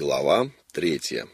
Глава третья.